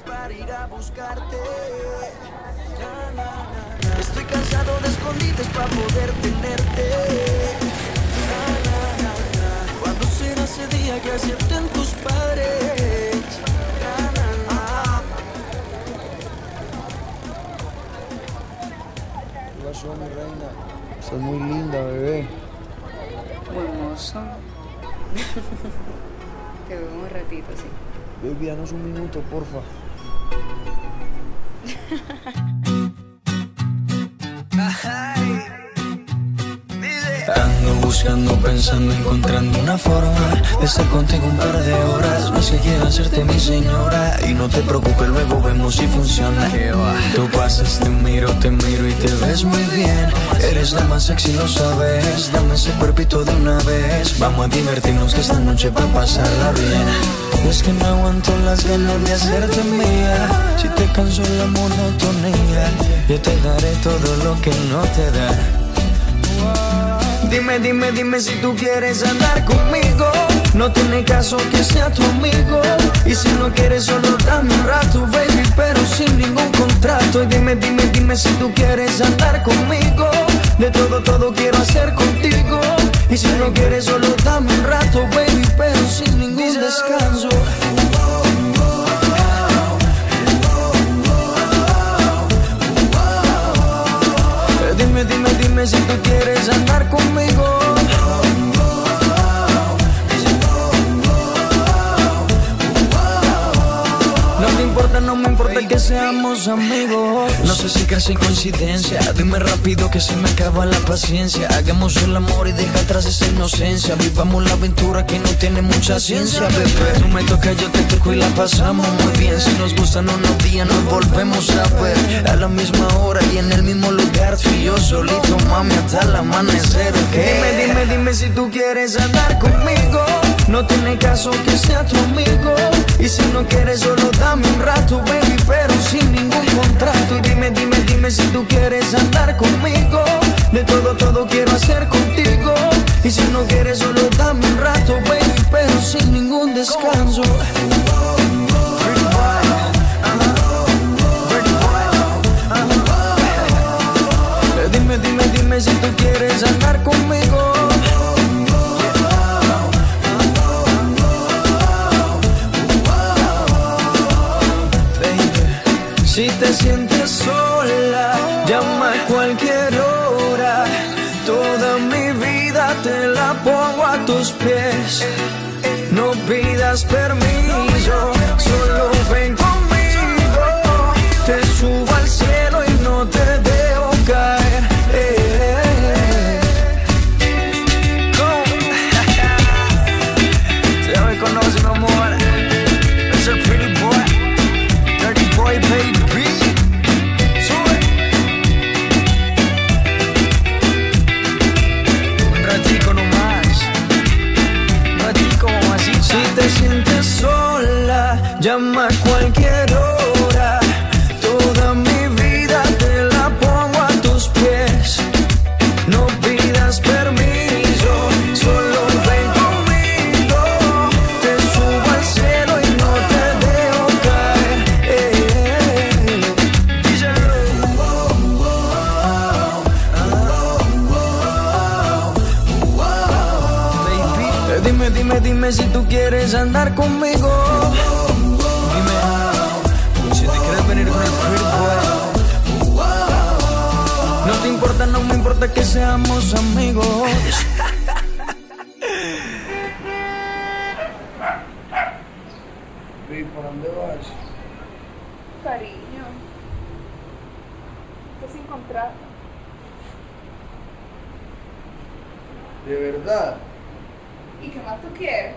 para ir a buscarte. Estoy cansado de escondites para poder tenerte. ¿Cuándo será ese día que acepten tus padres? ¿Qué pasó, mi reina? Estás muy linda, bebé. Buen mozo. Te veo un ratito, sí. Baby, danos un minuto, porfa. Ha ha ha. Buscando, pensando, encontrando una forma de estar contigo un par de horas. Es que quiero hacerte mi señora y no te preocupes, luego vemos si funciona. Tú pasas, te miro, te miro y te ves muy bien. Eres la más sexy, lo sabes. Dame ese cuerpito de una vez. Vamos a divertirnos que esta noche va a pasarla bien. Es que no aguanto las ganas de hacerte mía. Si te canso la monotonía, yo te daré todo lo que no te da. Dime, dime, dime si tú quieres andar conmigo. No tiene caso que sea tu amigo. Y si no quieres, solo dame un rato, baby, pero sin ningún contrato. Y dime, dime, dime si tú quieres andar conmigo. De todo, todo quiero hacer contigo. Y si no quieres, solo dame un rato, baby, pero sin ningún descanso. Quieres andar conmigo. No me importa que seamos amigos. No sé si casi coincidencia. Dime rápido que se me acaba la paciencia. Hagamos el amor y deja atrás esa inocencia. Vivamos la aventura que no tiene mucha ciencia, bebé. Tú me tocas, yo te toco y la pasamos muy bien. Si nos gustan unos días, nos volvemos a ver. A la misma en el mismo lugar. Tú y yo solito, mami, hasta el amanecer. ¿ok? Dime, dime, dime si tú quieres andar conmigo. No tiene caso que sea tu amigo. Y si no quieres, solo dame un rato, baby, pero sin ningún contrato. Y dime, dime, dime si tú quieres andar conmigo. De todo, todo Si te sientes sola, llama a cualquier hora. Toda mi vida te la pongo a tus pies. No pidas permiso, dime, si tú quieres andar conmigo. Dime si te quieres venir con el pretty boy. No te importa, no me importa que seamos amigos. Baby, ¿por dónde vas? Cariño. Estás sin contrato. ¿De verdad? ¿Y qué más tú quieres?